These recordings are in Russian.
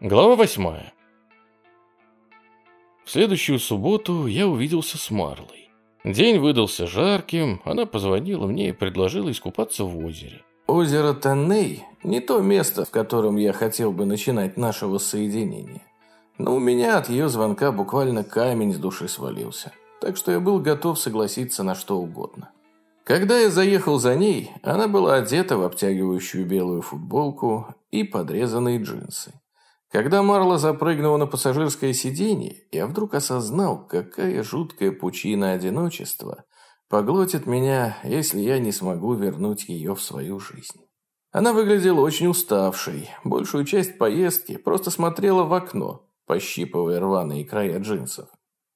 Глава восьмая. В следующую субботу я увиделся с Марлой. День выдался жарким, она позвонила мне и предложила искупаться в озере. Озеро Танней – не то место, в котором я хотел бы начинать наше воссоединение. Но у меня от ее звонка буквально камень с души свалился. Так что я был готов согласиться на что угодно. Когда я заехал за ней, она была одета в обтягивающую белую футболку и подрезанные джинсы. Когда Марла запрыгнула на пассажирское сиденье, я вдруг осознал, какая жуткая пучина одиночества поглотит меня, если я не смогу вернуть ее в свою жизнь. Она выглядела очень уставшей, большую часть поездки просто смотрела в окно, пощипывая рваные края джинсов.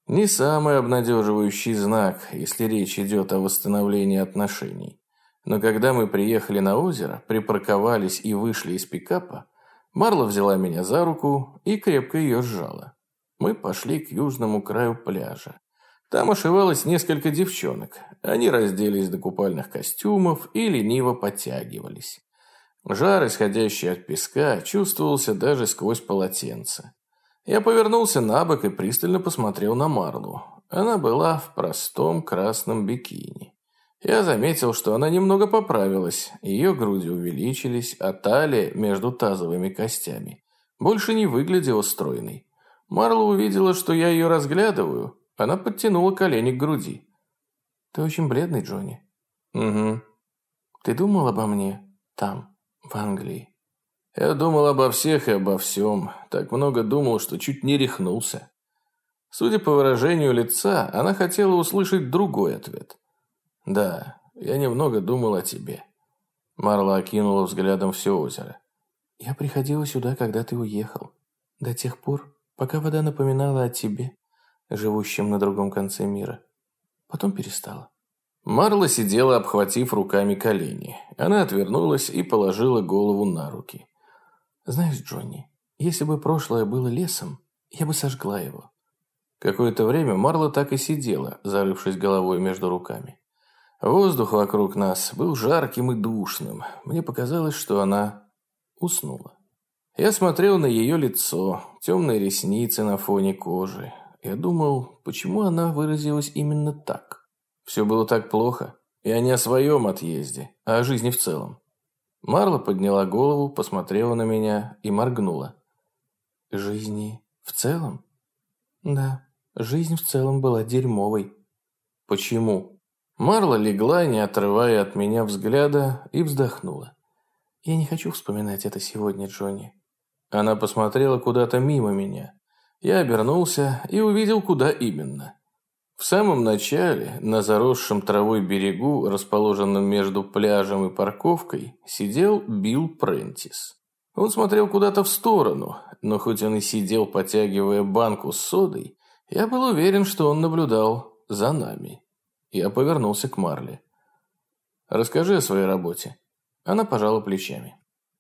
Не самый обнадеживающий знак, если речь идет о восстановлении отношений. Но когда мы приехали на озеро, припарковались и вышли из пикапа, Марла взяла меня за руку и крепко ее сжала. Мы пошли к южному краю пляжа. Там ошивалось несколько девчонок. Они разделись до купальных костюмов и лениво подтягивались. Жар, исходящий от песка, чувствовался даже сквозь полотенце. Я повернулся на бок и пристально посмотрел на Марлу. Она была в простом красном бикини. Я заметил, что она немного поправилась, ее груди увеличились, а талия между тазовыми костями больше не выглядела стройной. Марла увидела, что я ее разглядываю, она подтянула колени к груди. «Ты очень бледный, Джонни». «Угу». «Ты думал обо мне там, в Англии?» «Я думал обо всех и обо всем. Так много думал, что чуть не рехнулся». Судя по выражению лица, она хотела услышать другой ответ. «Да, я немного думал о тебе». Марла окинула взглядом все озеро. «Я приходила сюда, когда ты уехал. До тех пор, пока вода напоминала о тебе, живущем на другом конце мира. Потом перестала». Марла сидела, обхватив руками колени. Она отвернулась и положила голову на руки. «Знаешь, Джонни, если бы прошлое было лесом, я бы сожгла его». Какое-то время Марла так и сидела, зарывшись головой между руками. Воздух вокруг нас был жарким и душным. Мне показалось, что она уснула. Я смотрел на ее лицо, темные ресницы на фоне кожи. Я думал, почему она выразилась именно так. Все было так плохо. Я не о своем отъезде, а о жизни в целом. Марла подняла голову, посмотрела на меня и моргнула. «Жизни в целом?» «Да, жизнь в целом была дерьмовой». «Почему?» Марла легла, не отрывая от меня взгляда, и вздохнула. «Я не хочу вспоминать это сегодня, Джонни». Она посмотрела куда-то мимо меня. Я обернулся и увидел, куда именно. В самом начале, на заросшем травой берегу, расположенном между пляжем и парковкой, сидел Билл Прентис. Он смотрел куда-то в сторону, но хоть он и сидел, потягивая банку с содой, я был уверен, что он наблюдал за нами. Я повернулся к Марли. «Расскажи о своей работе». Она пожала плечами.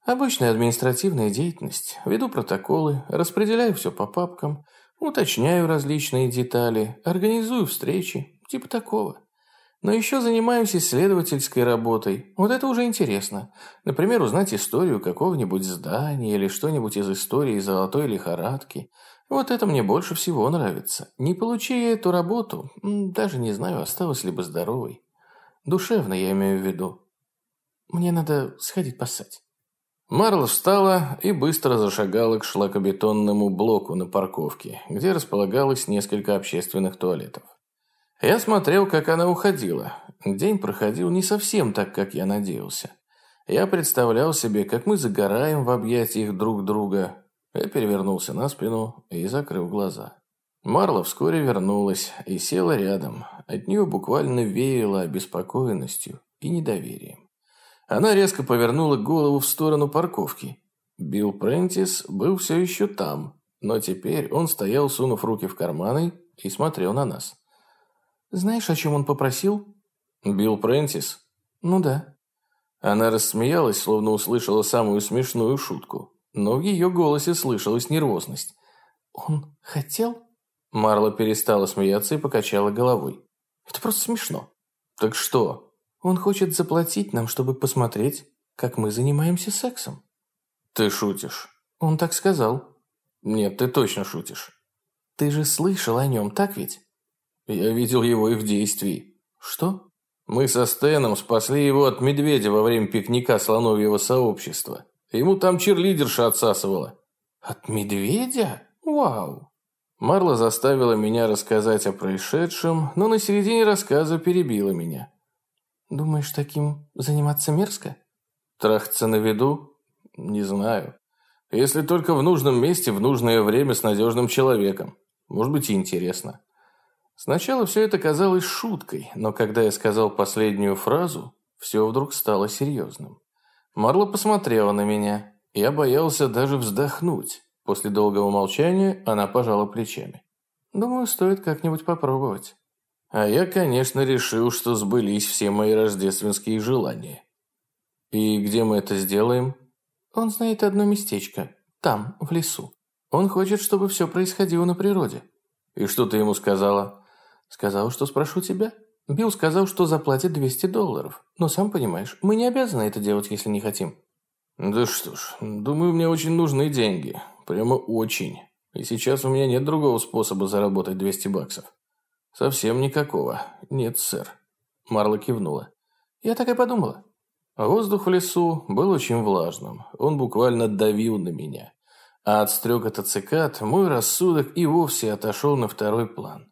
«Обычная административная деятельность. Веду протоколы, распределяю все по папкам, уточняю различные детали, организую встречи, типа такого. Но еще занимаюсь исследовательской работой. Вот это уже интересно. Например, узнать историю какого-нибудь здания или что-нибудь из истории золотой лихорадки – вот это мне больше всего нравится. Не получи я эту работу, даже не знаю, осталась ли бы здоровой. Душевно я имею в виду. Мне надо сходить поссать. Марла встала и быстро зашагала к шлакобетонному блоку на парковке, где располагалось несколько общественных туалетов. Я смотрел, как она уходила. День проходил не совсем так, как я надеялся. Я представлял себе, как мы загораем в объятиях друг друга, я перевернулся на спину и закрыл глаза. Марла вскоре вернулась и села рядом. От нее буквально веяло обеспокоенностью и недоверием. Она резко повернула голову в сторону парковки. Билл Прентис был все еще там, но теперь он стоял, сунув руки в карманы и смотрел на нас. «Знаешь, о чем он попросил?» «Билл Прентис?» «Ну да». Она рассмеялась, словно услышала самую смешную шутку но в ее голосе слышалась нервозность. «Он хотел?» Марла перестала смеяться и покачала головой. «Это просто смешно». «Так что?» «Он хочет заплатить нам, чтобы посмотреть, как мы занимаемся сексом». «Ты шутишь?» «Он так сказал». Нет, ты точно шутишь. Ты же слышал о нем, так ведь? Я видел его и в действии. Что? Мы со Стэном спасли его от медведя во время пикника слоновьего сообщества. Ему там черлидерша отсасывала. От медведя? Вау. Марла заставила меня рассказать о происшедшем, но на середине рассказа перебила меня. Думаешь, таким заниматься мерзко? Трахаться на виду? Не знаю. Если только в нужном месте, в нужное время с надежным человеком. Может быть и интересно. Сначала все это казалось шуткой, но когда я сказал последнюю фразу, все вдруг стало серьезным. Марла посмотрела на меня. Я боялся даже вздохнуть. После долгого молчания она пожала плечами. Думаю, стоит как-нибудь попробовать. А я, конечно, решил, что сбылись все мои рождественские желания. И где мы это сделаем? Он знает одно местечко. Там, в лесу. Он хочет, чтобы все происходило на природе. И что ты ему сказала? Сказал, что спрошу тебя. Билл сказал, что заплатит 200 долларов. Но сам понимаешь, мы не обязаны это делать, если не хотим. Да что ж, думаю, мне очень нужны деньги. Прямо очень. И сейчас у меня нет другого способа заработать 200 баксов. Совсем никакого. Нет, сэр. Марла кивнула. Я так и подумала. Воздух в лесу был очень влажным. Он буквально давил на меня. А от стрекота цикад мой рассудок и вовсе отошел на второй план.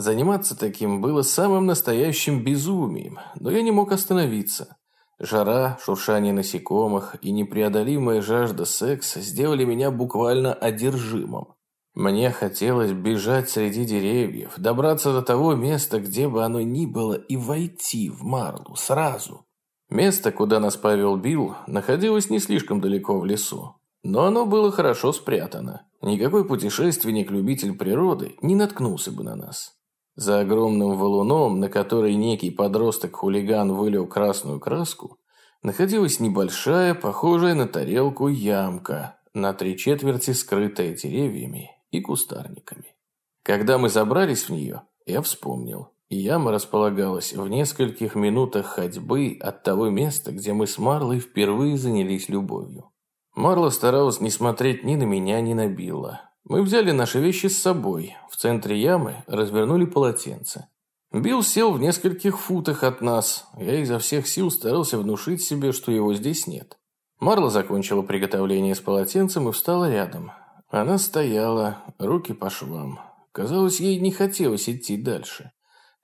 Заниматься таким было самым настоящим безумием, но я не мог остановиться. Жара, шуршание насекомых и непреодолимая жажда секса сделали меня буквально одержимым. Мне хотелось бежать среди деревьев, добраться до того места, где бы оно ни было, и войти в Марлу сразу. Место, куда нас повел Билл, находилось не слишком далеко в лесу. Но оно было хорошо спрятано. Никакой путешественник-любитель природы не наткнулся бы на нас. За огромным валуном, на который некий подросток-хулиган вылил красную краску, находилась небольшая, похожая на тарелку ямка, на три четверти скрытая деревьями и кустарниками. Когда мы забрались в нее, я вспомнил. Яма располагалась в нескольких минутах ходьбы от того места, где мы с Марлой впервые занялись любовью. Марла старалась не смотреть ни на меня, ни на Билла. Мы взяли наши вещи с собой. В центре ямы развернули полотенце. Билл сел в нескольких футах от нас. Я изо всех сил старался внушить себе, что его здесь нет. Марла закончила приготовление с полотенцем и встала рядом. Она стояла, руки по швам. Казалось, ей не хотелось идти дальше.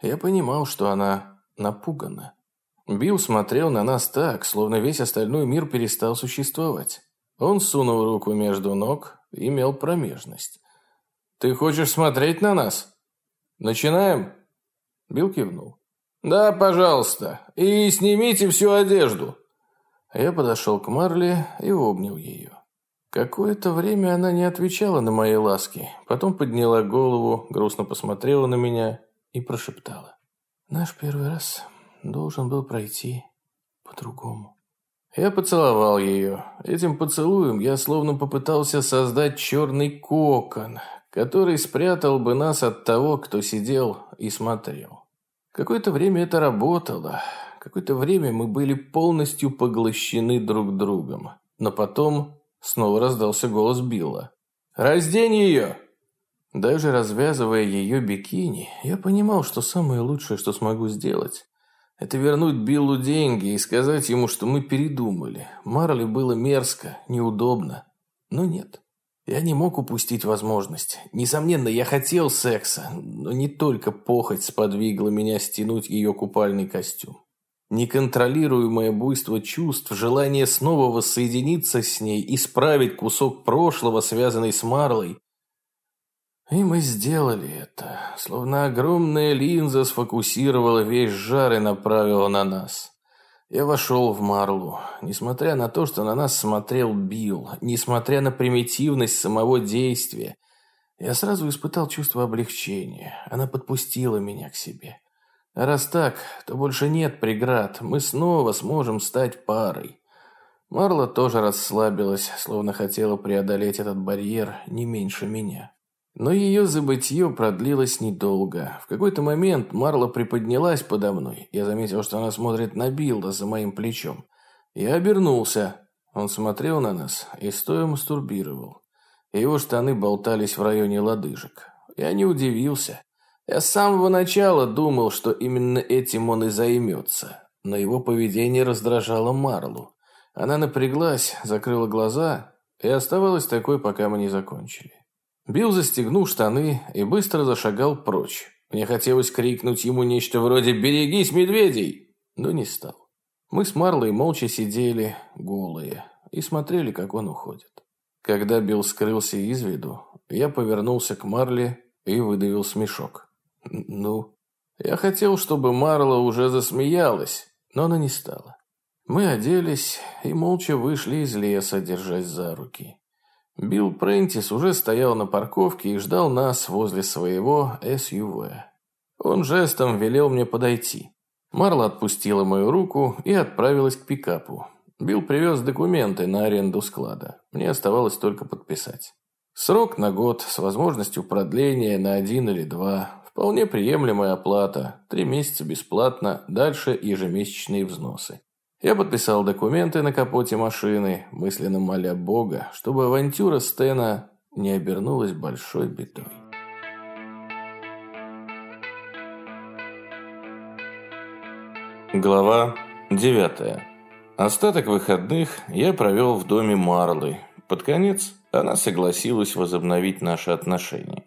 Я понимал, что она напугана. Билл смотрел на нас так, словно весь остальной мир перестал существовать. Он сунул руку между ног имел промежность. «Ты хочешь смотреть на нас? Начинаем?» Билл кивнул. «Да, пожалуйста. И снимите всю одежду». Я подошел к Марли и обнял ее. Какое-то время она не отвечала на мои ласки, потом подняла голову, грустно посмотрела на меня и прошептала. «Наш первый раз должен был пройти по-другому». Я поцеловал ее. Этим поцелуем я словно попытался создать черный кокон, который спрятал бы нас от того, кто сидел и смотрел. Какое-то время это работало. Какое-то время мы были полностью поглощены друг другом. Но потом снова раздался голос Билла. «Раздень ее!» Даже развязывая ее бикини, я понимал, что самое лучшее, что смогу сделать, это вернуть Биллу деньги и сказать ему, что мы передумали. Марли было мерзко, неудобно. Но нет. Я не мог упустить возможность. Несомненно, я хотел секса, но не только похоть сподвигла меня стянуть ее купальный костюм. Неконтролируемое буйство чувств, желание снова воссоединиться с ней, исправить кусок прошлого, связанный с Марлой, и мы сделали это, словно огромная линза сфокусировала весь жар и направила на нас. Я вошел в Марлу, несмотря на то, что на нас смотрел Билл, несмотря на примитивность самого действия. Я сразу испытал чувство облегчения. Она подпустила меня к себе. А раз так, то больше нет преград. Мы снова сможем стать парой. Марла тоже расслабилась, словно хотела преодолеть этот барьер не меньше меня. Но ее забытье продлилось недолго. В какой-то момент Марла приподнялась подо мной. Я заметил, что она смотрит на Билла за моим плечом. Я обернулся. Он смотрел на нас и стоя мастурбировал. Его штаны болтались в районе лодыжек. Я не удивился. Я с самого начала думал, что именно этим он и займется. Но его поведение раздражало Марлу. Она напряглась, закрыла глаза и оставалась такой, пока мы не закончили. Билл застегнул штаны и быстро зашагал прочь. Мне хотелось крикнуть ему нечто вроде «Берегись, медведей!», но не стал. Мы с Марлой молча сидели, голые, и смотрели, как он уходит. Когда Билл скрылся из виду, я повернулся к Марле и выдавил смешок. «Ну?» Я хотел, чтобы Марла уже засмеялась, но она не стала. Мы оделись и молча вышли из леса, держась за руки. Билл Прентис уже стоял на парковке и ждал нас возле своего SUV. Он жестом велел мне подойти. Марла отпустила мою руку и отправилась к пикапу. Билл привез документы на аренду склада. Мне оставалось только подписать. Срок на год с возможностью продления на один или два. Вполне приемлемая оплата. Три месяца бесплатно, дальше ежемесячные взносы. Я подписал документы на капоте машины, мысленно моля Бога, чтобы авантюра Стена не обернулась большой бедой. Глава 9. Остаток выходных я провел в доме Марлы. Под конец она согласилась возобновить наши отношения.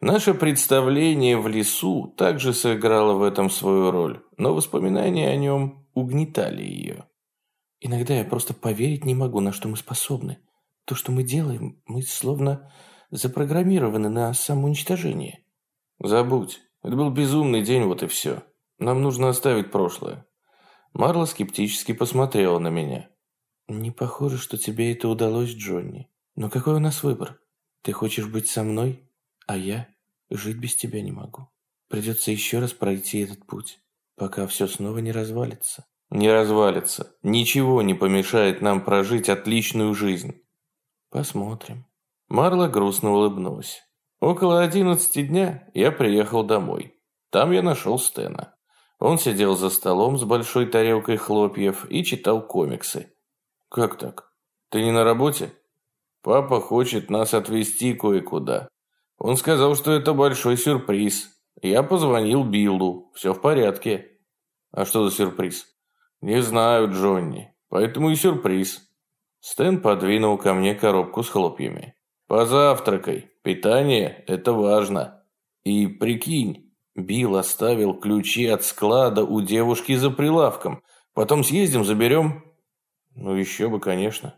Наше представление в лесу также сыграло в этом свою роль, но воспоминания о нем угнетали ее. Иногда я просто поверить не могу, на что мы способны. То, что мы делаем, мы словно запрограммированы на самоуничтожение. Забудь. Это был безумный день, вот и все. Нам нужно оставить прошлое. Марла скептически посмотрела на меня. Не похоже, что тебе это удалось, Джонни. Но какой у нас выбор? Ты хочешь быть со мной, а я жить без тебя не могу. Придется еще раз пройти этот путь пока все снова не развалится. Не развалится. Ничего не помешает нам прожить отличную жизнь. Посмотрим. Марла грустно улыбнулась. Около одиннадцати дня я приехал домой. Там я нашел Стена. Он сидел за столом с большой тарелкой хлопьев и читал комиксы. «Как так? Ты не на работе?» «Папа хочет нас отвезти кое-куда. Он сказал, что это большой сюрприз. Я позвонил Биллу. Все в порядке». А что за сюрприз? Не знаю, Джонни. Поэтому и сюрприз. Стэн подвинул ко мне коробку с хлопьями. Позавтракай. Питание – это важно. И прикинь, Билл оставил ключи от склада у девушки за прилавком. Потом съездим, заберем. Ну, еще бы, конечно.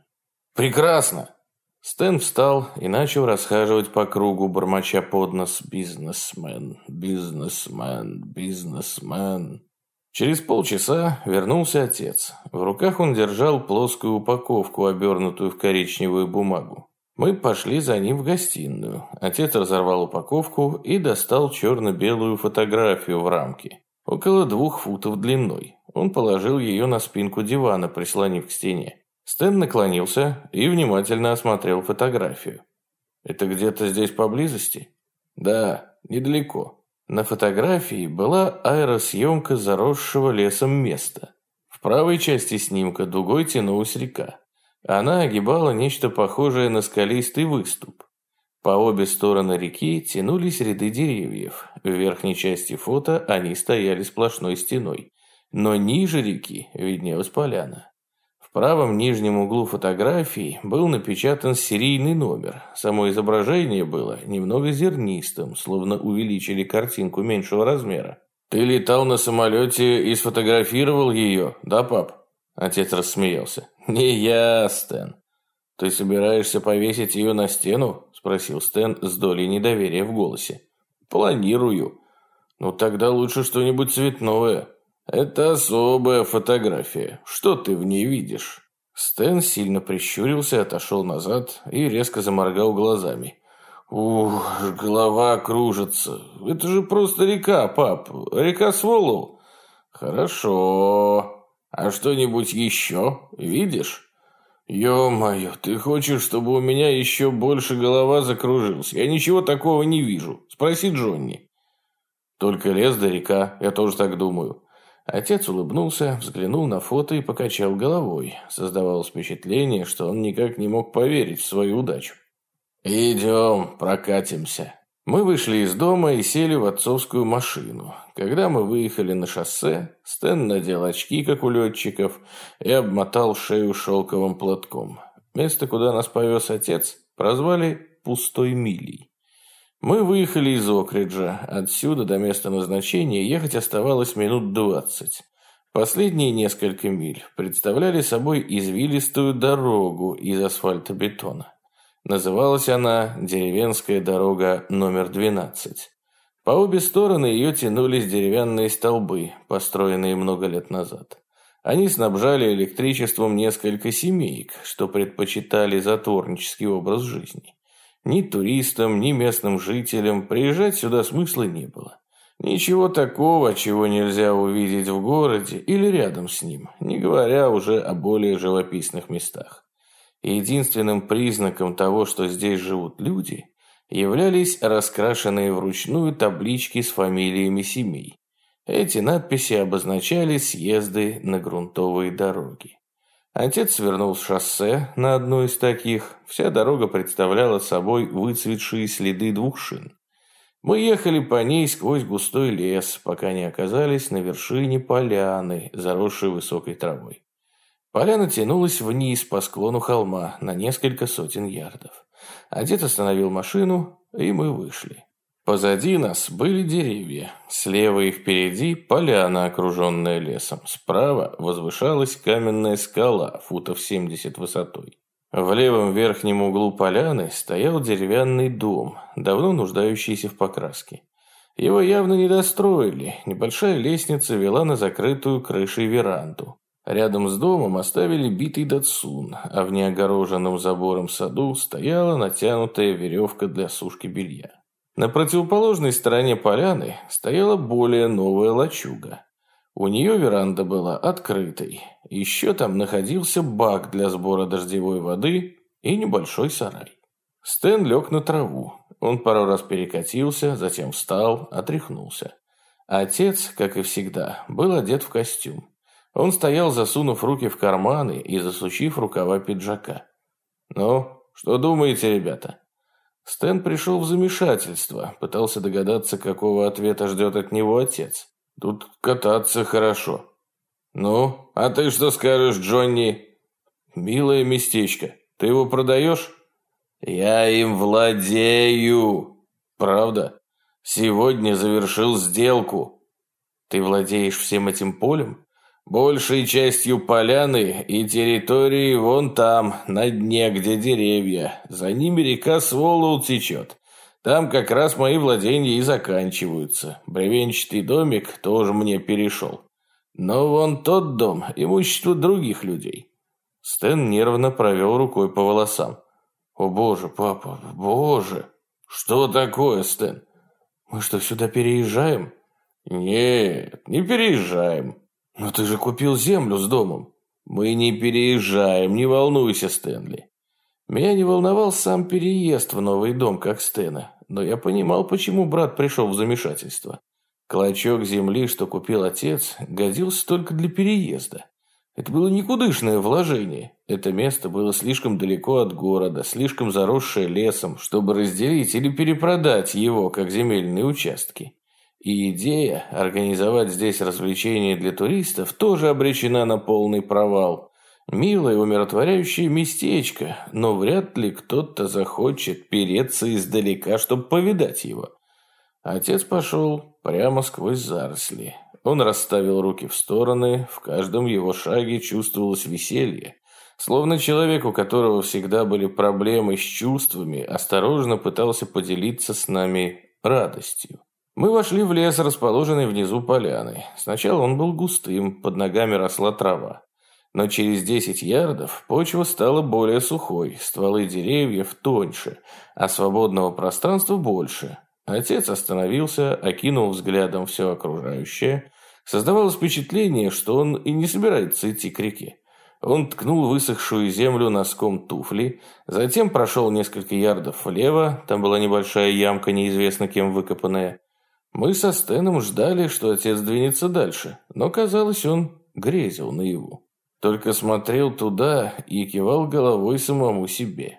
Прекрасно. Стэн встал и начал расхаживать по кругу, бормоча под нос «Бизнесмен, бизнесмен, бизнесмен». Через полчаса вернулся отец. В руках он держал плоскую упаковку, обернутую в коричневую бумагу. Мы пошли за ним в гостиную. Отец разорвал упаковку и достал черно-белую фотографию в рамке. Около двух футов длиной. Он положил ее на спинку дивана, прислонив к стене. Стэн наклонился и внимательно осмотрел фотографию. «Это где-то здесь поблизости?» «Да, недалеко. На фотографии была аэросъемка заросшего лесом места. В правой части снимка дугой тянулась река. Она огибала нечто похожее на скалистый выступ. По обе стороны реки тянулись ряды деревьев. В верхней части фото они стояли сплошной стеной. Но ниже реки виднелась поляна правом нижнем углу фотографии был напечатан серийный номер. Само изображение было немного зернистым, словно увеличили картинку меньшего размера. «Ты летал на самолете и сфотографировал ее, да, пап?» Отец рассмеялся. «Не я, Стэн. Ты собираешься повесить ее на стену?» Спросил Стэн с долей недоверия в голосе. «Планирую. Ну тогда лучше что-нибудь цветное. «Это особая фотография. Что ты в ней видишь?» Стэн сильно прищурился, отошел назад и резко заморгал глазами. «Ух, голова кружится. Это же просто река, пап. Река Сволол». «Хорошо. А что-нибудь еще? Видишь?» «Ё-моё, ты хочешь, чтобы у меня еще больше голова закружилась? Я ничего такого не вижу. Спроси Джонни». «Только лес да река, я тоже так думаю. Отец улыбнулся, взглянул на фото и покачал головой. Создавалось впечатление, что он никак не мог поверить в свою удачу. «Идем, прокатимся». Мы вышли из дома и сели в отцовскую машину. Когда мы выехали на шоссе, Стэн надел очки, как у летчиков, и обмотал шею шелковым платком. Место, куда нас повез отец, прозвали «пустой милей». Мы выехали из Окриджа. Отсюда до места назначения ехать оставалось минут двадцать. Последние несколько миль представляли собой извилистую дорогу из асфальтобетона. Называлась она «Деревенская дорога номер 12». По обе стороны ее тянулись деревянные столбы, построенные много лет назад. Они снабжали электричеством несколько семеек, что предпочитали затворнический образ жизни. Ни туристам, ни местным жителям приезжать сюда смысла не было. Ничего такого, чего нельзя увидеть в городе или рядом с ним, не говоря уже о более живописных местах. Единственным признаком того, что здесь живут люди, являлись раскрашенные вручную таблички с фамилиями семей. Эти надписи обозначали съезды на грунтовые дороги. Отец свернул с шоссе на одну из таких. Вся дорога представляла собой выцветшие следы двух шин. Мы ехали по ней сквозь густой лес, пока не оказались на вершине поляны, заросшей высокой травой. Поляна тянулась вниз по склону холма на несколько сотен ярдов. Отец остановил машину, и мы вышли. Позади нас были деревья. Слева и впереди поляна, окруженная лесом. Справа возвышалась каменная скала, футов 70 высотой. В левом верхнем углу поляны стоял деревянный дом, давно нуждающийся в покраске. Его явно не достроили. Небольшая лестница вела на закрытую крышей веранду. Рядом с домом оставили битый датсун, а в неогороженном забором саду стояла натянутая веревка для сушки белья. На противоположной стороне поляны стояла более новая лачуга. У нее веранда была открытой. Еще там находился бак для сбора дождевой воды и небольшой сарай. Стэн лег на траву. Он пару раз перекатился, затем встал, отряхнулся. Отец, как и всегда, был одет в костюм. Он стоял, засунув руки в карманы и засучив рукава пиджака. «Ну, что думаете, ребята?» Стэн пришел в замешательство, пытался догадаться, какого ответа ждет от него отец. «Тут кататься хорошо». «Ну, а ты что скажешь, Джонни?» «Милое местечко. Ты его продаешь?» «Я им владею». «Правда? Сегодня завершил сделку». «Ты владеешь всем этим полем?» Большей частью поляны и территории вон там, на дне, где деревья. За ними река Сволоу течет. Там как раз мои владения и заканчиваются. Бревенчатый домик тоже мне перешел. Но вон тот дом – имущество других людей. Стэн нервно провел рукой по волосам. «О боже, папа, боже!» «Что такое, Стэн?» «Мы что, сюда переезжаем?» «Нет, не переезжаем. «Но ты же купил землю с домом». «Мы не переезжаем, не волнуйся, Стэнли». Меня не волновал сам переезд в новый дом, как Стэна, но я понимал, почему брат пришел в замешательство. Клочок земли, что купил отец, годился только для переезда. Это было никудышное вложение. Это место было слишком далеко от города, слишком заросшее лесом, чтобы разделить или перепродать его, как земельные участки. И идея организовать здесь развлечения для туристов тоже обречена на полный провал. Милое умиротворяющее местечко, но вряд ли кто-то захочет переться издалека, чтобы повидать его. Отец пошел прямо сквозь заросли. Он расставил руки в стороны, в каждом его шаге чувствовалось веселье. Словно человек, у которого всегда были проблемы с чувствами, осторожно пытался поделиться с нами радостью. Мы вошли в лес, расположенный внизу поляны. Сначала он был густым, под ногами росла трава. Но через 10 ярдов почва стала более сухой, стволы деревьев тоньше, а свободного пространства больше. Отец остановился, окинул взглядом все окружающее. Создавалось впечатление, что он и не собирается идти к реке. Он ткнул высохшую землю носком туфли, затем прошел несколько ярдов влево, там была небольшая ямка, неизвестно кем выкопанная, мы со Стэном ждали, что отец двинется дальше, но, казалось, он грезил наяву. Только смотрел туда и кивал головой самому себе.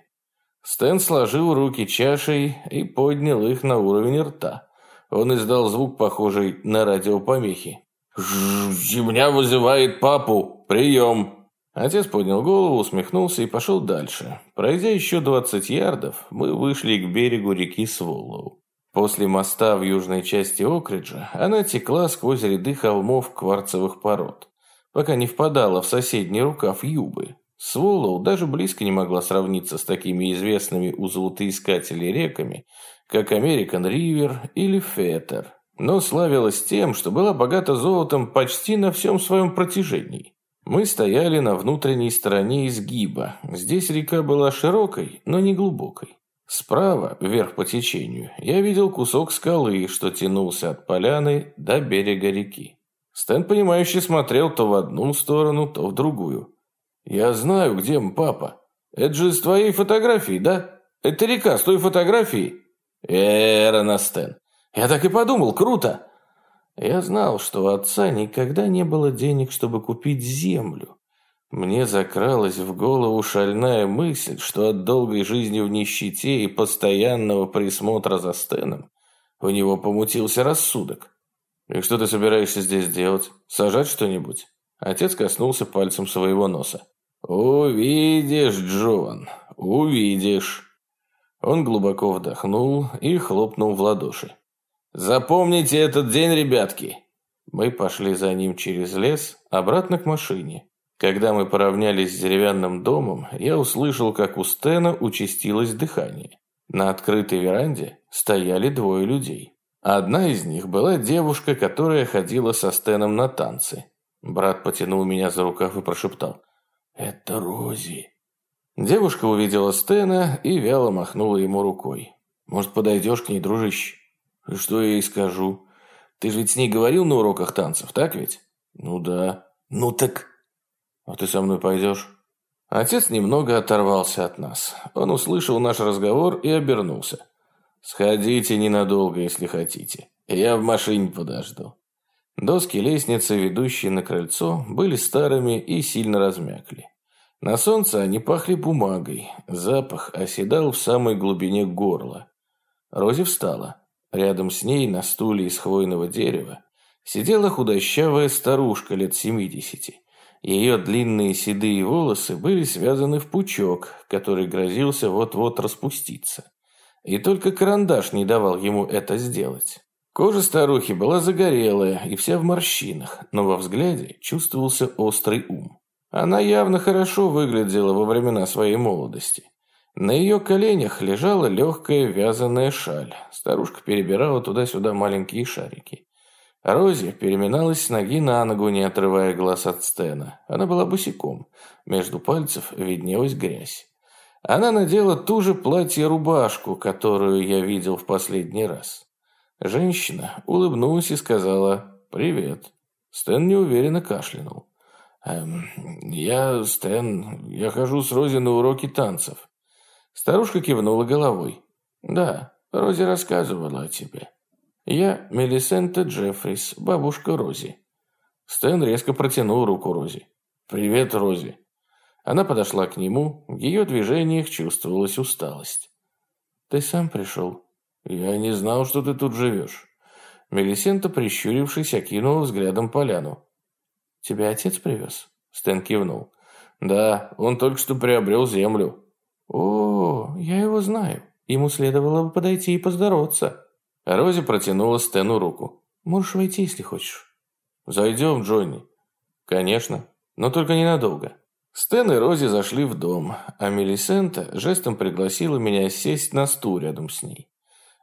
Стэн сложил руки чашей и поднял их на уровень рта. Он издал звук, похожий на радиопомехи. «Земля вызывает папу! Прием!» Отец поднял голову, усмехнулся и пошел дальше. Пройдя еще 20 ярдов, мы вышли к берегу реки Своллоу. После моста в южной части Окриджа она текла сквозь ряды холмов кварцевых пород, пока не впадала в соседний рукав Юбы. Своллоу даже близко не могла сравниться с такими известными у золотоискателей реками, как Американ Ривер или Феттер, но славилась тем, что была богата золотом почти на всем своем протяжении. Мы стояли на внутренней стороне изгиба. Здесь река была широкой, но не глубокой. Справа, вверх по течению, я видел кусок скалы, что тянулся от поляны до берега реки. Стэн, понимающе смотрел то в одну сторону, то в другую. «Я знаю, где мы, папа. Это же с твоей фотографии, да? Это река с той фотографией?» «Эрона, Стэн. Я так и подумал, круто!» Я знал, что у отца никогда не было денег, чтобы купить землю. Мне закралась в голову шальная мысль, что от долгой жизни в нищете и постоянного присмотра за Стеном у него помутился рассудок. «И что ты собираешься здесь делать? Сажать что-нибудь?» Отец коснулся пальцем своего носа. «Увидишь, Джон, увидишь». Он глубоко вдохнул и хлопнул в ладоши. «Запомните этот день, ребятки!» Мы пошли за ним через лес, обратно к машине. Когда мы поравнялись с деревянным домом, я услышал, как у Стена участилось дыхание. На открытой веранде стояли двое людей. Одна из них была девушка, которая ходила со Стеном на танцы. Брат потянул меня за рукав и прошептал «Это Рози». Девушка увидела Стена и вяло махнула ему рукой. «Может, подойдешь к ней, дружище?» Что я ей скажу? Ты же ведь с ней говорил на уроках танцев, так ведь? Ну да. Ну так... А ты со мной пойдешь? Отец немного оторвался от нас. Он услышал наш разговор и обернулся. «Сходите ненадолго, если хотите. Я в машине подожду». Доски лестницы, ведущие на крыльцо, были старыми и сильно размякли. На солнце они пахли бумагой. Запах оседал в самой глубине горла. Рози встала. Рядом с ней на стуле из хвойного дерева сидела худощавая старушка лет семидесяти. Ее длинные седые волосы были связаны в пучок, который грозился вот-вот распуститься. И только карандаш не давал ему это сделать. Кожа старухи была загорелая и вся в морщинах, но во взгляде чувствовался острый ум. Она явно хорошо выглядела во времена своей молодости. На ее коленях лежала легкая вязаная шаль. Старушка перебирала туда-сюда маленькие шарики. Рози переминалась с ноги на ногу, не отрывая глаз от Стена. Она была босиком. Между пальцев виднелась грязь. Она надела ту же платье-рубашку, которую я видел в последний раз. Женщина улыбнулась и сказала «Привет». Стэн неуверенно кашлянул. «Эм, «Я Стэн. Я хожу с Рози на уроки танцев». Старушка кивнула головой. «Да, Рози рассказывала о тебе. Я Мелисента Джеффрис, бабушка Рози». Стэн резко протянул руку Рози. «Привет, Рози». Она подошла к нему, в ее движениях чувствовалась усталость. «Ты сам пришел?» «Я не знал, что ты тут живешь». Мелисента, прищурившись, окинула взглядом поляну. «Тебя отец привез?» Стэн кивнул. «Да, он только что приобрел землю. «О, я его знаю. Ему следовало бы подойти и поздороваться». Рози протянула Стэну руку. «Можешь войти, если хочешь». «Зайдем, Джонни». «Конечно, но только ненадолго». Стэн и Рози зашли в дом, а Мелисента жестом пригласила меня сесть на стул рядом с ней.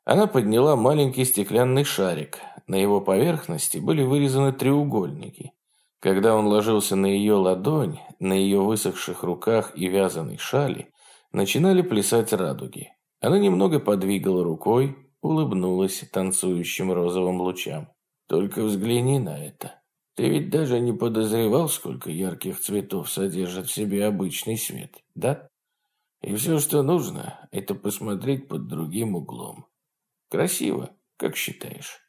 Она подняла маленький стеклянный шарик. На его поверхности были вырезаны треугольники. Когда он ложился на ее ладонь, на ее высохших руках и вязаной шали, начинали плясать радуги. Она немного подвигала рукой, улыбнулась танцующим розовым лучам. «Только взгляни на это. Ты ведь даже не подозревал, сколько ярких цветов содержит в себе обычный свет, да? И все, что нужно, это посмотреть под другим углом. Красиво, как считаешь?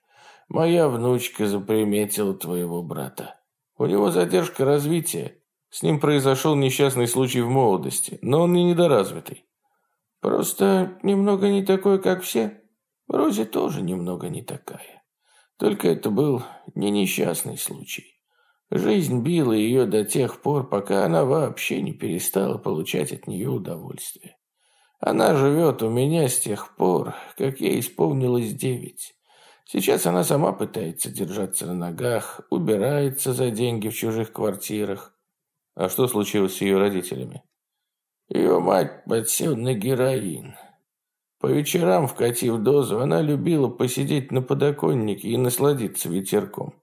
Моя внучка заприметила твоего брата. У него задержка развития, с ним произошел несчастный случай в молодости, но он не недоразвитый. Просто немного не такой, как все. Рози тоже немного не такая. Только это был не несчастный случай. Жизнь била ее до тех пор, пока она вообще не перестала получать от нее удовольствие. Она живет у меня с тех пор, как ей исполнилось девять. Сейчас она сама пытается держаться на ногах, убирается за деньги в чужих квартирах. А что случилось с ее родителями? Ее мать подсел на героин. По вечерам, вкатив дозу, она любила посидеть на подоконнике и насладиться ветерком.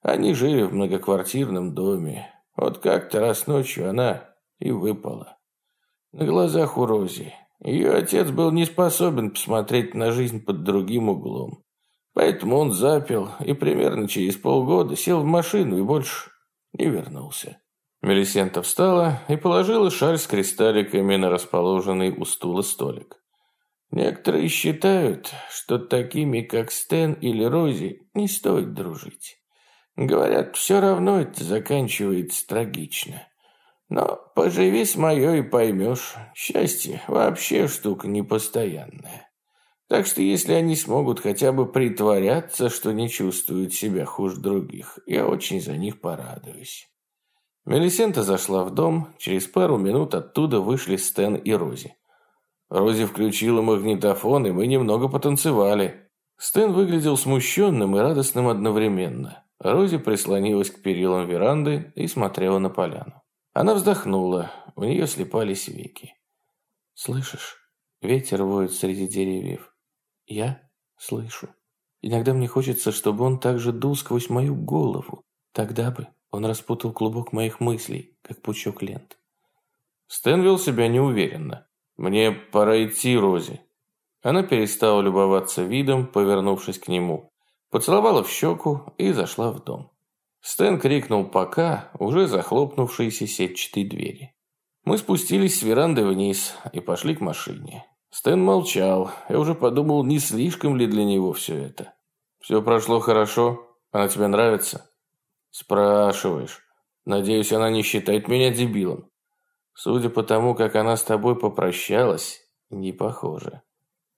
Они жили в многоквартирном доме. Вот как-то раз ночью она и выпала. На глазах у Рози. Ее отец был не способен посмотреть на жизнь под другим углом. Поэтому он запил и примерно через полгода сел в машину и больше не вернулся. Мелисента встала и положила шаль с кристалликами на расположенный у стула столик. Некоторые считают, что такими, как Стэн или Рози, не стоит дружить. Говорят, все равно это заканчивается трагично. Но поживи с моей и поймешь, счастье вообще штука непостоянная. Так что если они смогут хотя бы притворяться, что не чувствуют себя хуже других, я очень за них порадуюсь. Мелисента зашла в дом, через пару минут оттуда вышли Стэн и Рози. Рози включила магнитофон, и мы немного потанцевали. Стэн выглядел смущенным и радостным одновременно. Рози прислонилась к перилам веранды и смотрела на поляну. Она вздохнула, у нее слепались веки. «Слышишь? Ветер воет среди деревьев. Я слышу. Иногда мне хочется, чтобы он также дул сквозь мою голову. Тогда бы он распутал клубок моих мыслей, как пучок лент». Стэн вел себя неуверенно. «Мне пора идти, Рози». Она перестала любоваться видом, повернувшись к нему. Поцеловала в щеку и зашла в дом. Стэн крикнул «пока», уже захлопнувшиеся сетчатой двери. Мы спустились с веранды вниз и пошли к машине. Стэн молчал. Я уже подумал, не слишком ли для него все это. «Все прошло хорошо? Она тебе нравится?» «Спрашиваешь. Надеюсь, она не считает меня дебилом. Судя по тому, как она с тобой попрощалась, не похоже».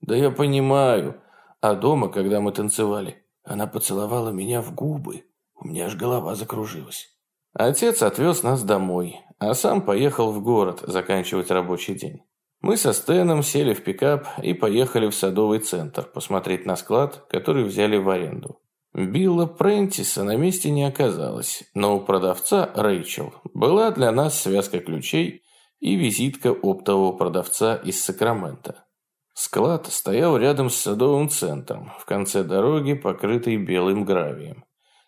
«Да я понимаю. А дома, когда мы танцевали, она поцеловала меня в губы. У меня аж голова закружилась. Отец отвез нас домой, а сам поехал в город заканчивать рабочий день. Мы со Стэном сели в пикап и поехали в садовый центр посмотреть на склад, который взяли в аренду. Билла Прентиса на месте не оказалось, но у продавца Рэйчел была для нас связка ключей и визитка оптового продавца из Сакрамента. Склад стоял рядом с садовым центром, в конце дороги, покрытый белым гравием.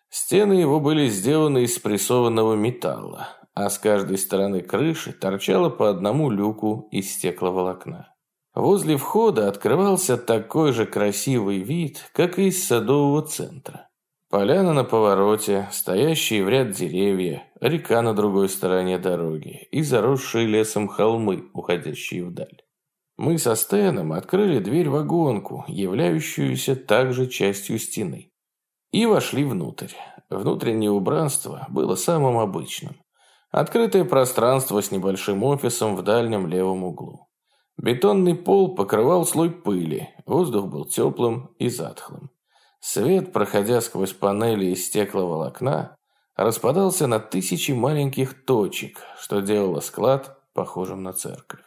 Стены его были сделаны из спрессованного металла, а с каждой стороны крыши торчало по одному люку из стекловолокна. Возле входа открывался такой же красивый вид, как и из садового центра. Поляна на повороте, стоящие в ряд деревья, река на другой стороне дороги и заросшие лесом холмы, уходящие вдаль. Мы со Стэном открыли дверь вагонку, являющуюся также частью стены и вошли внутрь. Внутреннее убранство было самым обычным. Открытое пространство с небольшим офисом в дальнем левом углу. Бетонный пол покрывал слой пыли, воздух был теплым и затхлым. Свет, проходя сквозь панели из стекловолокна, распадался на тысячи маленьких точек, что делало склад похожим на церковь.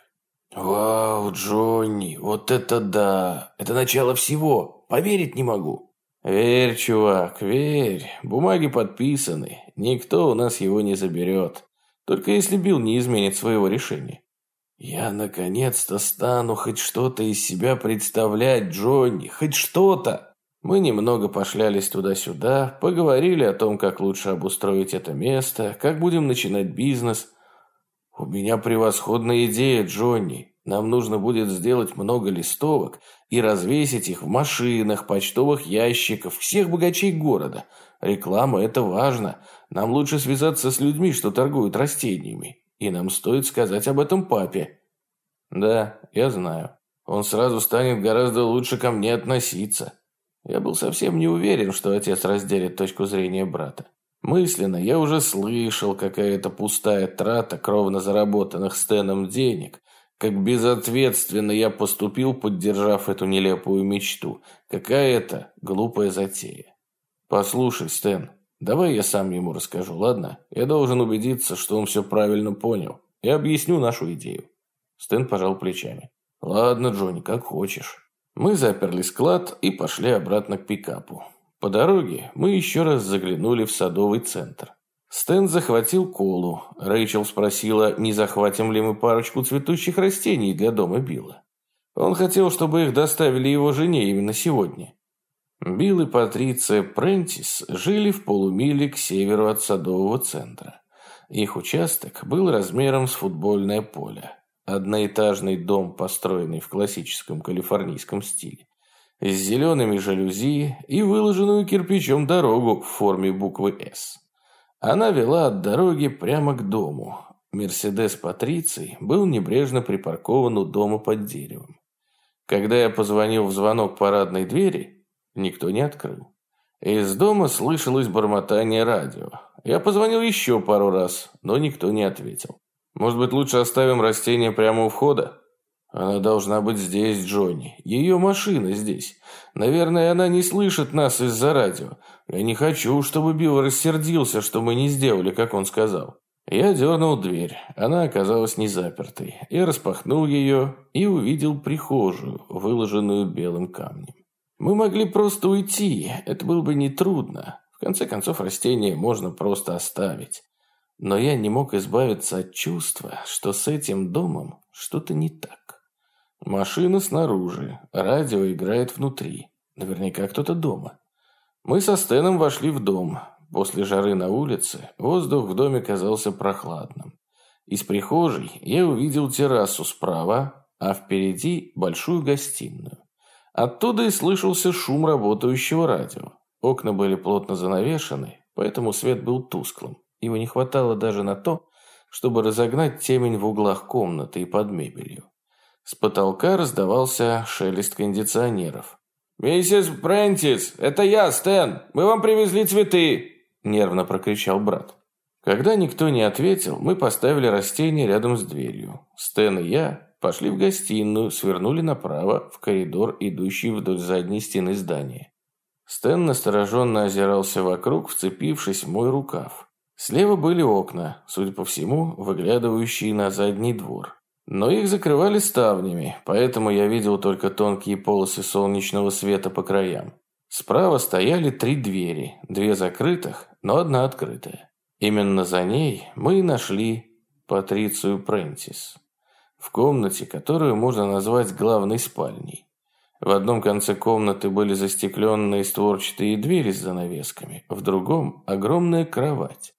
«Вау, Джонни, вот это да! Это начало всего! Поверить не могу!» «Верь, чувак, верь. Бумаги подписаны. Никто у нас его не заберет. Только если Билл не изменит своего решения». «Я наконец-то стану хоть что-то из себя представлять, Джонни. Хоть что-то!» Мы немного пошлялись туда-сюда, поговорили о том, как лучше обустроить это место, как будем начинать бизнес. «У меня превосходная идея, Джонни. Нам нужно будет сделать много листовок и развесить их в машинах, почтовых ящиках, всех богачей города. Реклама – это важно. Нам лучше связаться с людьми, что торгуют растениями. И нам стоит сказать об этом папе. Да, я знаю. Он сразу станет гораздо лучше ко мне относиться. Я был совсем не уверен, что отец разделит точку зрения брата. Мысленно я уже слышал, какая это пустая трата кровно заработанных Стэном денег, как безответственно я поступил, поддержав эту нелепую мечту. Какая это глупая затея. Послушай, Стэн, давай я сам ему расскажу, ладно? Я должен убедиться, что он все правильно понял. И объясню нашу идею. Стэн пожал плечами. Ладно, Джонни, как хочешь. Мы заперли склад и пошли обратно к пикапу. По дороге мы еще раз заглянули в садовый центр. Стэн захватил колу. Рэйчел спросила, не захватим ли мы парочку цветущих растений для дома Билла. Он хотел, чтобы их доставили его жене именно сегодня. Билл и Патриция Прентис жили в полумиле к северу от садового центра. Их участок был размером с футбольное поле. Одноэтажный дом, построенный в классическом калифорнийском стиле. С зелеными жалюзи и выложенную кирпичом дорогу в форме буквы «С». Она вела от дороги прямо к дому. Мерседес Патриций был небрежно припаркован у дома под деревом. Когда я позвонил в звонок парадной двери, никто не открыл. Из дома слышалось бормотание радио. Я позвонил еще пару раз, но никто не ответил. Может быть, лучше оставим растение прямо у входа? Она должна быть здесь, Джонни. Ее машина здесь. Наверное, она не слышит нас из-за радио. Я не хочу, чтобы Билл рассердился, что мы не сделали, как он сказал. Я дернул дверь. Она оказалась не запертой. Я распахнул ее и увидел прихожую, выложенную белым камнем. Мы могли просто уйти. Это было бы нетрудно. В конце концов, растение можно просто оставить. Но я не мог избавиться от чувства, что с этим домом что-то не так. Машина снаружи, радио играет внутри. Наверняка кто-то дома. Мы со Стэном вошли в дом. После жары на улице воздух в доме казался прохладным. Из прихожей я увидел террасу справа, а впереди большую гостиную. Оттуда и слышался шум работающего радио. Окна были плотно занавешены, поэтому свет был тусклым. Его не хватало даже на то, чтобы разогнать темень в углах комнаты и под мебелью. С потолка раздавался шелест кондиционеров. «Миссис Прентис, это я, Стэн. Мы вам привезли цветы!» Нервно прокричал брат. Когда никто не ответил, мы поставили растение рядом с дверью. Стэн и я пошли в гостиную, свернули направо в коридор, идущий вдоль задней стены здания. Стэн настороженно озирался вокруг, вцепившись в мой рукав. Слева были окна, судя по всему, выглядывающие на задний двор. Но их закрывали ставнями, поэтому я видел только тонкие полосы солнечного света по краям. Справа стояли три двери, две закрытых, но одна открытая. Именно за ней мы и нашли Патрицию Прентис. В комнате, которую можно назвать главной спальней. В одном конце комнаты были застекленные створчатые двери с занавесками, в другом – огромная кровать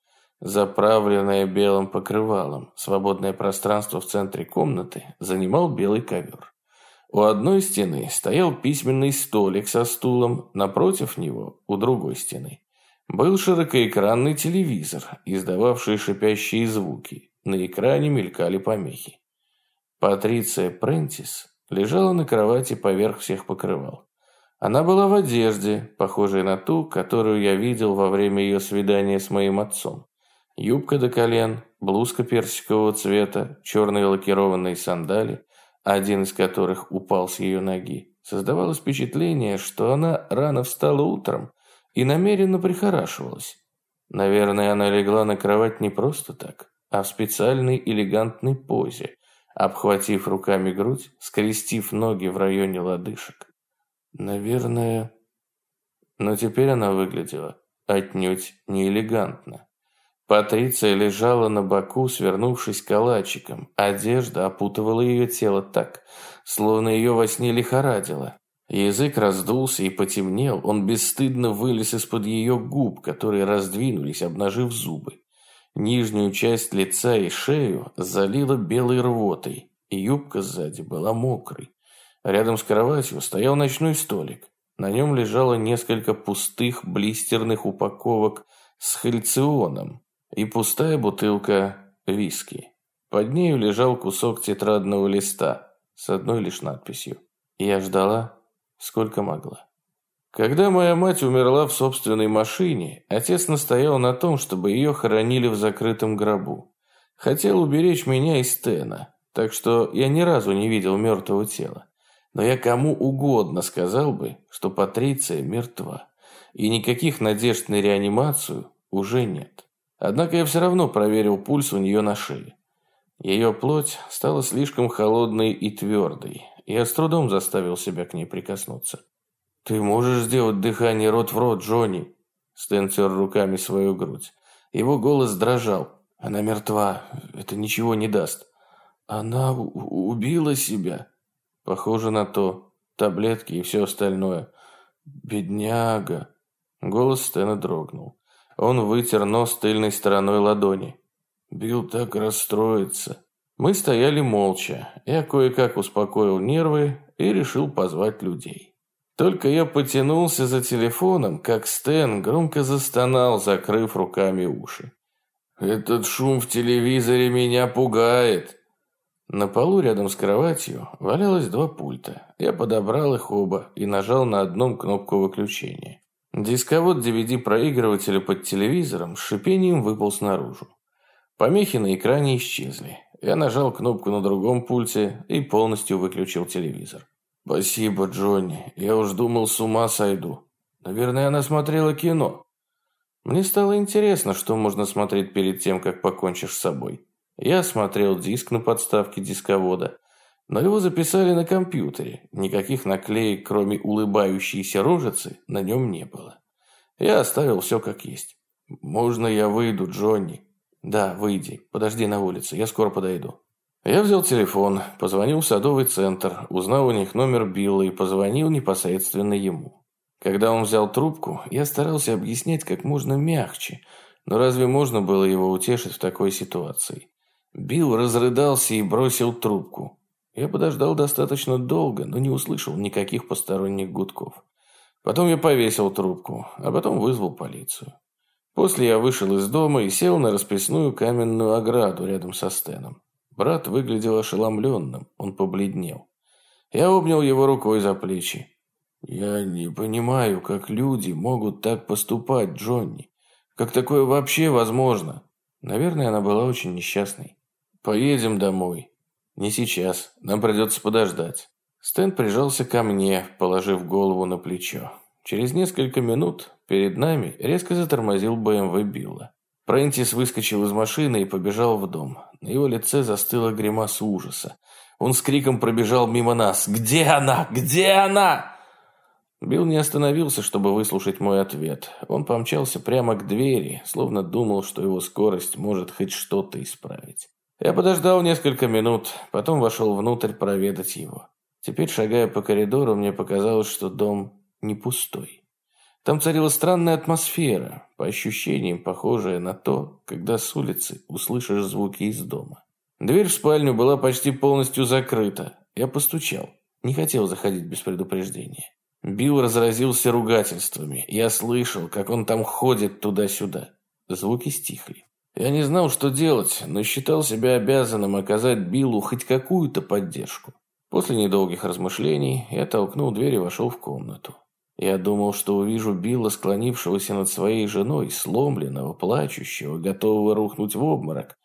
заправленная белым покрывалом. Свободное пространство в центре комнаты занимал белый ковер. У одной стены стоял письменный столик со стулом, напротив него, у другой стены, был широкоэкранный телевизор, издававший шипящие звуки. На экране мелькали помехи. Патриция Прентис лежала на кровати поверх всех покрывал. Она была в одежде, похожей на ту, которую я видел во время ее свидания с моим отцом. Юбка до колен, блузка персикового цвета, черные лакированные сандали, один из которых упал с ее ноги. Создавалось впечатление, что она рано встала утром и намеренно прихорашивалась. Наверное, она легла на кровать не просто так, а в специальной элегантной позе, обхватив руками грудь, скрестив ноги в районе лодыжек. Наверное... Но теперь она выглядела отнюдь не элегантно. Патриция лежала на боку, свернувшись калачиком. Одежда опутывала ее тело так, словно ее во сне лихорадило. Язык раздулся и потемнел, он бесстыдно вылез из-под ее губ, которые раздвинулись, обнажив зубы. Нижнюю часть лица и шею залило белой рвотой, и юбка сзади была мокрой. Рядом с кроватью стоял ночной столик. На нем лежало несколько пустых блистерных упаковок с хальционом, и пустая бутылка виски. Под нею лежал кусок тетрадного листа с одной лишь надписью. Я ждала, сколько могла. Когда моя мать умерла в собственной машине, отец настоял на том, чтобы ее хоронили в закрытом гробу. Хотел уберечь меня и Стена. так что я ни разу не видел мертвого тела. Но я кому угодно сказал бы, что Патриция мертва, и никаких надежд на реанимацию уже нет. Однако я все равно проверил пульс у нее на шее. Ее плоть стала слишком холодной и твердой. Я с трудом заставил себя к ней прикоснуться. «Ты можешь сделать дыхание рот в рот, Джонни?» Стэн тер руками свою грудь. Его голос дрожал. «Она мертва. Это ничего не даст». «Она убила себя?» «Похоже на то. Таблетки и все остальное». «Бедняга». Голос Стэна дрогнул. Он вытер нос тыльной стороной ладони. Билл так расстроится. Мы стояли молча. Я кое-как успокоил нервы и решил позвать людей. Только я потянулся за телефоном, как Стэн громко застонал, закрыв руками уши. «Этот шум в телевизоре меня пугает!» На полу рядом с кроватью валялось два пульта. Я подобрал их оба и нажал на одном кнопку выключения. Дисковод DVD-проигрывателя под телевизором с шипением выпал снаружи. Помехи на экране исчезли. Я нажал кнопку на другом пульте и полностью выключил телевизор. «Спасибо, Джонни. Я уж думал, с ума сойду. Наверное, она смотрела кино». Мне стало интересно, что можно смотреть перед тем, как покончишь с собой. Я смотрел диск на подставке дисковода, но его записали на компьютере. Никаких наклеек, кроме улыбающейся рожицы, на нем не было. Я оставил все как есть. «Можно я выйду, Джонни?» «Да, выйди. Подожди на улице. Я скоро подойду». Я взял телефон, позвонил в садовый центр, узнал у них номер Билла и позвонил непосредственно ему. Когда он взял трубку, я старался объяснять как можно мягче, но разве можно было его утешить в такой ситуации? Билл разрыдался и бросил трубку. Я подождал достаточно долго, но не услышал никаких посторонних гудков. Потом я повесил трубку, а потом вызвал полицию. После я вышел из дома и сел на расписную каменную ограду рядом со Стеном. Брат выглядел ошеломленным, он побледнел. Я обнял его рукой за плечи. «Я не понимаю, как люди могут так поступать, Джонни. Как такое вообще возможно?» Наверное, она была очень несчастной. «Поедем домой». «Не сейчас. Нам придется подождать». Стэн прижался ко мне, положив голову на плечо. Через несколько минут перед нами резко затормозил БМВ Билла. Прентис выскочил из машины и побежал в дом. На его лице застыла гримаса ужаса. Он с криком пробежал мимо нас. «Где она? Где она?» Билл не остановился, чтобы выслушать мой ответ. Он помчался прямо к двери, словно думал, что его скорость может хоть что-то исправить. Я подождал несколько минут, потом вошел внутрь проведать его. Теперь, шагая по коридору, мне показалось, что дом не пустой. Там царила странная атмосфера, по ощущениям похожая на то, когда с улицы услышишь звуки из дома. Дверь в спальню была почти полностью закрыта. Я постучал. Не хотел заходить без предупреждения. Билл разразился ругательствами. Я слышал, как он там ходит туда-сюда. Звуки стихли. Я не знал, что делать, но считал себя обязанным оказать Биллу хоть какую-то поддержку. После недолгих размышлений я толкнул дверь и вошел в комнату. Я думал, что увижу Билла, склонившегося над своей женой, сломленного, плачущего, готового рухнуть в обморок.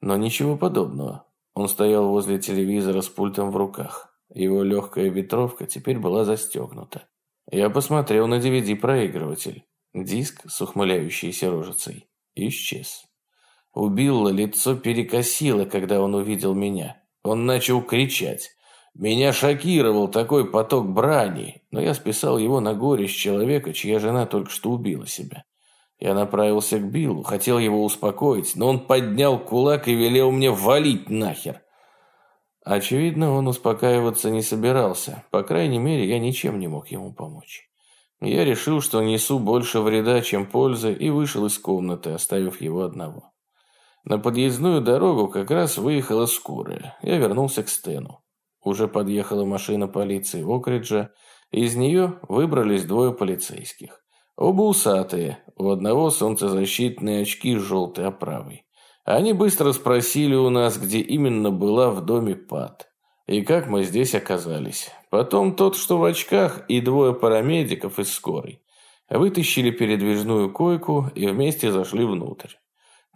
Но ничего подобного. Он стоял возле телевизора с пультом в руках. Его легкая ветровка теперь была застегнута. Я посмотрел на DVD-проигрыватель. Диск с ухмыляющейся рожицей исчез. У Билла лицо перекосило, когда он увидел меня. Он начал кричать. Меня шокировал такой поток брани, но я списал его на горечь человека, чья жена только что убила себя. Я направился к Биллу, хотел его успокоить, но он поднял кулак и велел мне валить нахер. Очевидно, он успокаиваться не собирался. По крайней мере, я ничем не мог ему помочь. Я решил, что несу больше вреда, чем пользы, и вышел из комнаты, оставив его одного. На подъездную дорогу как раз выехала скорая. Я вернулся к Стэну. Уже подъехала машина полиции Окриджа, из нее выбрались двое полицейских. Оба усатые, у одного солнцезащитные очки с желтой оправой. Они быстро спросили у нас, где именно была в доме Пат. И как мы здесь оказались. Потом тот, что в очках, и двое парамедиков из скорой. Вытащили передвижную койку и вместе зашли внутрь.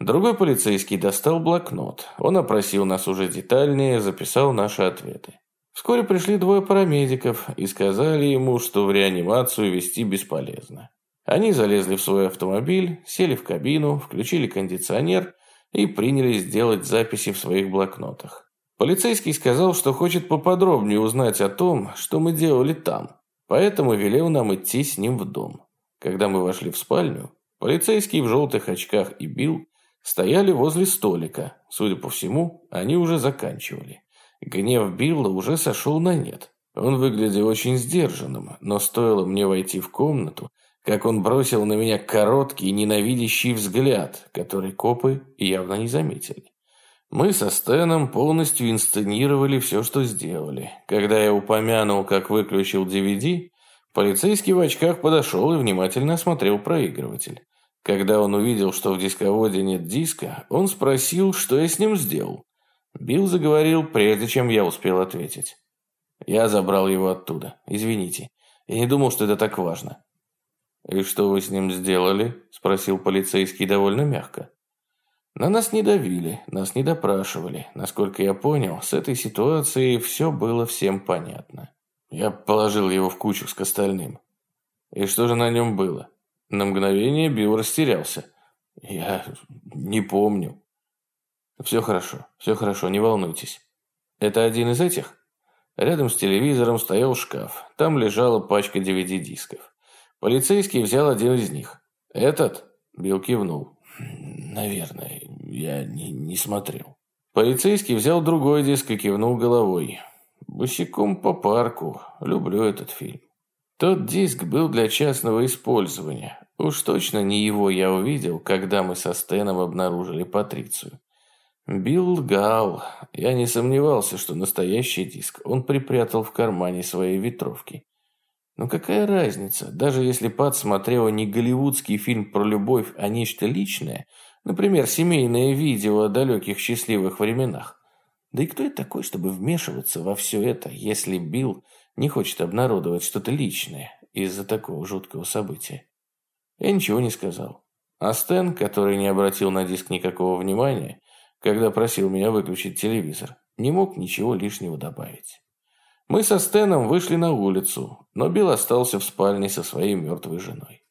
Другой полицейский достал блокнот. Он опросил нас уже детальнее, записал наши ответы. Вскоре пришли двое парамедиков и сказали ему, что в реанимацию вести бесполезно. Они залезли в свой автомобиль, сели в кабину, включили кондиционер и принялись делать записи в своих блокнотах. Полицейский сказал, что хочет поподробнее узнать о том, что мы делали там, поэтому велел нам идти с ним в дом. Когда мы вошли в спальню, полицейский в желтых очках и Билл стояли возле столика. Судя по всему, они уже заканчивали. Гнев Билла уже сошел на нет. Он выглядел очень сдержанным, но стоило мне войти в комнату, как он бросил на меня короткий ненавидящий взгляд, который копы явно не заметили. Мы со Стэном полностью инсценировали все, что сделали. Когда я упомянул, как выключил DVD, полицейский в очках подошел и внимательно осмотрел проигрыватель. Когда он увидел, что в дисководе нет диска, он спросил, что я с ним сделал. Билл заговорил, прежде чем я успел ответить. Я забрал его оттуда. Извините. Я не думал, что это так важно. «И что вы с ним сделали?» – спросил полицейский довольно мягко. На нас не давили, нас не допрашивали. Насколько я понял, с этой ситуацией все было всем понятно. Я положил его в кучу с остальным. И что же на нем было? На мгновение Билл растерялся. Я не помню. Все хорошо, все хорошо, не волнуйтесь. Это один из этих? Рядом с телевизором стоял шкаф. Там лежала пачка DVD-дисков. Полицейский взял один из них. «Этот?» Билл кивнул. «Наверное, я не, не смотрел». Полицейский взял другой диск и кивнул головой. «Босиком по парку. Люблю этот фильм». Тот диск был для частного использования. Уж точно не его я увидел, когда мы со Стэном обнаружили Патрицию. Билл лгал. Я не сомневался, что настоящий диск он припрятал в кармане своей ветровки. Но какая разница, даже если Пат смотрела не голливудский фильм про любовь, а нечто личное, например, семейное видео о далеких счастливых временах. Да и кто я такой, чтобы вмешиваться во все это, если Билл не хочет обнародовать что-то личное из-за такого жуткого события? Я ничего не сказал. А Стэн, который не обратил на диск никакого внимания, когда просил меня выключить телевизор, не мог ничего лишнего добавить. Мы со Стэном вышли на улицу, но Билл остался в спальне со своей мертвой женой.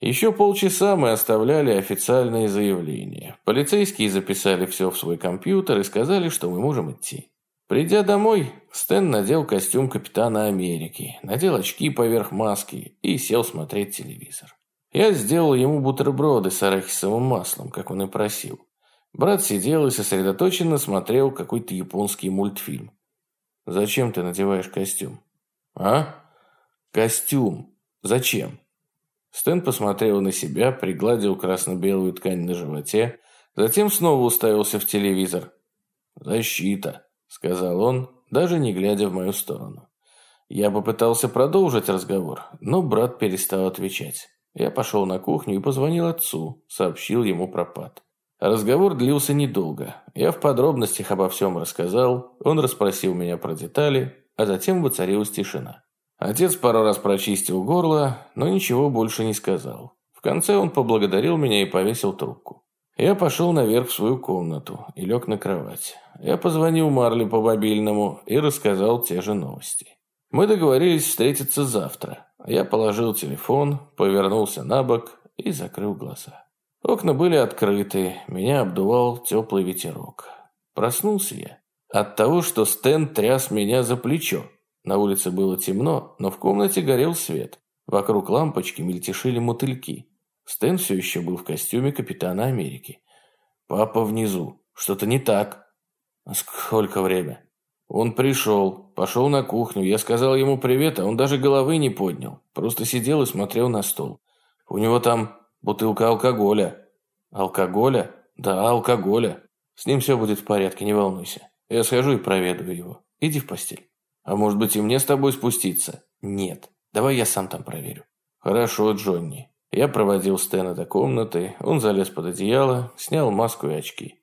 Еще полчаса мы оставляли официальные заявления. Полицейские записали все в свой компьютер и сказали, что мы можем идти. Придя домой, Стэн надел костюм капитана Америки, надел очки поверх маски и сел смотреть телевизор. Я сделал ему бутерброды с арахисовым маслом, как он и просил. Брат сидел и сосредоточенно смотрел какой-то японский мультфильм. «Зачем ты надеваешь костюм?» «А? Костюм. Зачем?» Стэн посмотрел на себя, пригладил красно-белую ткань на животе, затем снова уставился в телевизор. «Защита», — сказал он, даже не глядя в мою сторону. Я попытался продолжить разговор, но брат перестал отвечать. Я пошел на кухню и позвонил отцу, сообщил ему про пад. Разговор длился недолго. Я в подробностях обо всем рассказал, он расспросил меня про детали, а затем воцарилась тишина. Отец пару раз прочистил горло, но ничего больше не сказал. В конце он поблагодарил меня и повесил трубку. Я пошел наверх в свою комнату и лег на кровать. Я позвонил Марли по мобильному и рассказал те же новости. Мы договорились встретиться завтра. Я положил телефон, повернулся на бок и закрыл глаза. Окна были открыты, меня обдувал теплый ветерок. Проснулся я от того, что Стэн тряс меня за плечо. На улице было темно, но в комнате горел свет. Вокруг лампочки мельтешили мотыльки. Стэн все еще был в костюме капитана Америки. «Папа внизу. Что-то не так». «А «Сколько время?» Он пришел, пошел на кухню. Я сказал ему привет, а он даже головы не поднял. Просто сидел и смотрел на стол. У него там бутылка алкоголя». «Алкоголя?» «Да, алкоголя. С ним все будет в порядке, не волнуйся. Я схожу и проведу его. Иди в постель». А может быть и мне с тобой спуститься? Нет. Давай я сам там проверю. Хорошо, Джонни. Я проводил Стэна до комнаты, он залез под одеяло, снял маску и очки.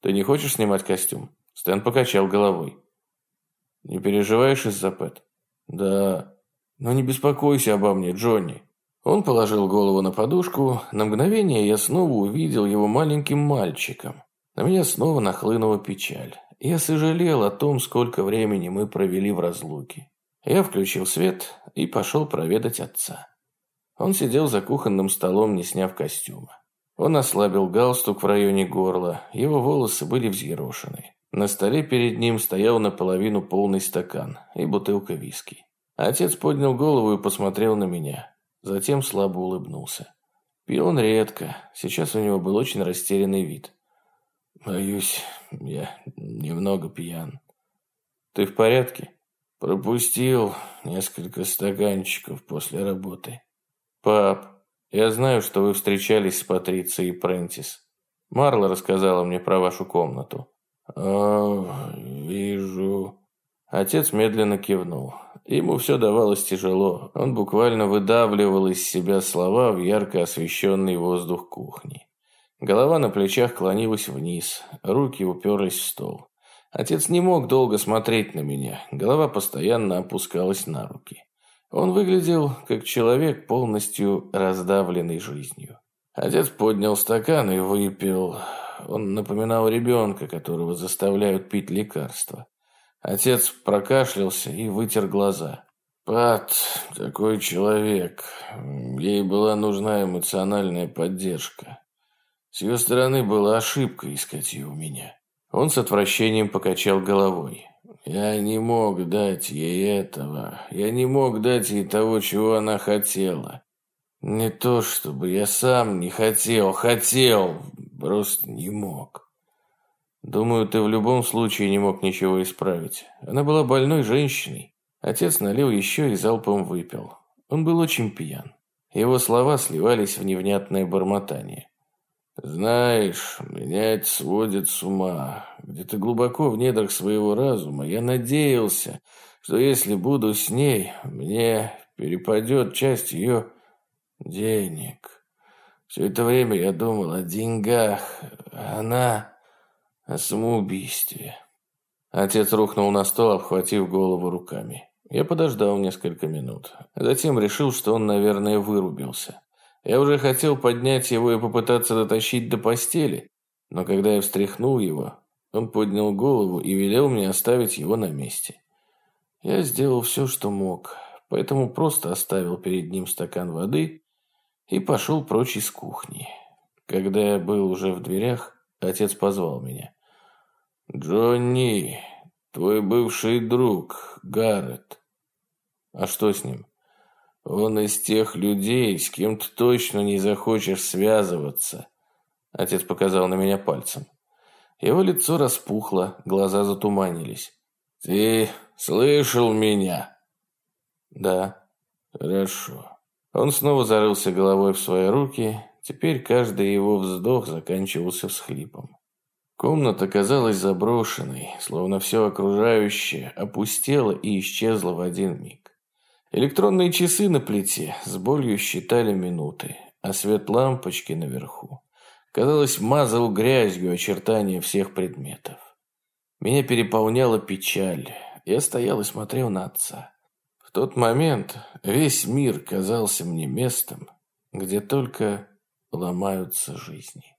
Ты не хочешь снимать костюм? Стэн покачал головой. Не переживаешь из-за Пэт? Да. Но не беспокойся обо мне, Джонни. Он положил голову на подушку. На мгновение я снова увидел его маленьким мальчиком. На меня снова нахлынула печаль. Я сожалел о том, сколько времени мы провели в разлуке. Я включил свет и пошел проведать отца. Он сидел за кухонным столом, не сняв костюма. Он ослабил галстук в районе горла, его волосы были взъерошены. На столе перед ним стоял наполовину полный стакан и бутылка виски. Отец поднял голову и посмотрел на меня. Затем слабо улыбнулся. Пил он редко, сейчас у него был очень растерянный вид. «Боюсь, я немного пьян». «Ты в порядке?» «Пропустил несколько стаканчиков после работы». «Пап, я знаю, что вы встречались с Патрицией Прентис. Марла рассказала мне про вашу комнату». «А, вижу». Отец медленно кивнул. Ему все давалось тяжело. Он буквально выдавливал из себя слова в ярко освещенный воздух кухни. Голова на плечах клонилась вниз, руки уперлись в стол. Отец не мог долго смотреть на меня, голова постоянно опускалась на руки. Он выглядел как человек, полностью раздавленный жизнью. Отец поднял стакан и выпил. Он напоминал ребенка, которого заставляют пить лекарства. Отец прокашлялся и вытер глаза. Пат, такой человек. Ей была нужна эмоциональная поддержка. С ее стороны была ошибка искать ее у меня. Он с отвращением покачал головой. Я не мог дать ей этого. Я не мог дать ей того, чего она хотела. Не то, чтобы я сам не хотел. Хотел. Просто не мог. Думаю, ты в любом случае не мог ничего исправить. Она была больной женщиной. Отец налил еще и залпом выпил. Он был очень пьян. Его слова сливались в невнятное бормотание. Знаешь, меня это сводит с ума. Где-то глубоко в недрах своего разума я надеялся, что если буду с ней, мне перепадет часть ее денег. Все это время я думал о деньгах, а она о самоубийстве. Отец рухнул на стол, обхватив голову руками. Я подождал несколько минут. Затем решил, что он, наверное, вырубился. Я уже хотел поднять его и попытаться дотащить до постели, но когда я встряхнул его, он поднял голову и велел мне оставить его на месте. Я сделал все, что мог, поэтому просто оставил перед ним стакан воды и пошел прочь из кухни. Когда я был уже в дверях, отец позвал меня. «Джонни, твой бывший друг, Гаррет». «А что с ним?» Он из тех людей, с кем ты точно не захочешь связываться. Отец показал на меня пальцем. Его лицо распухло, глаза затуманились. Ты слышал меня? Да. Хорошо. Он снова зарылся головой в свои руки. Теперь каждый его вздох заканчивался всхлипом. Комната казалась заброшенной, словно все окружающее опустело и исчезло в один миг. Электронные часы на плите с болью считали минуты, а свет лампочки наверху, казалось, мазал грязью очертания всех предметов. Меня переполняла печаль. Я стоял и смотрел на отца. В тот момент весь мир казался мне местом, где только ломаются жизни.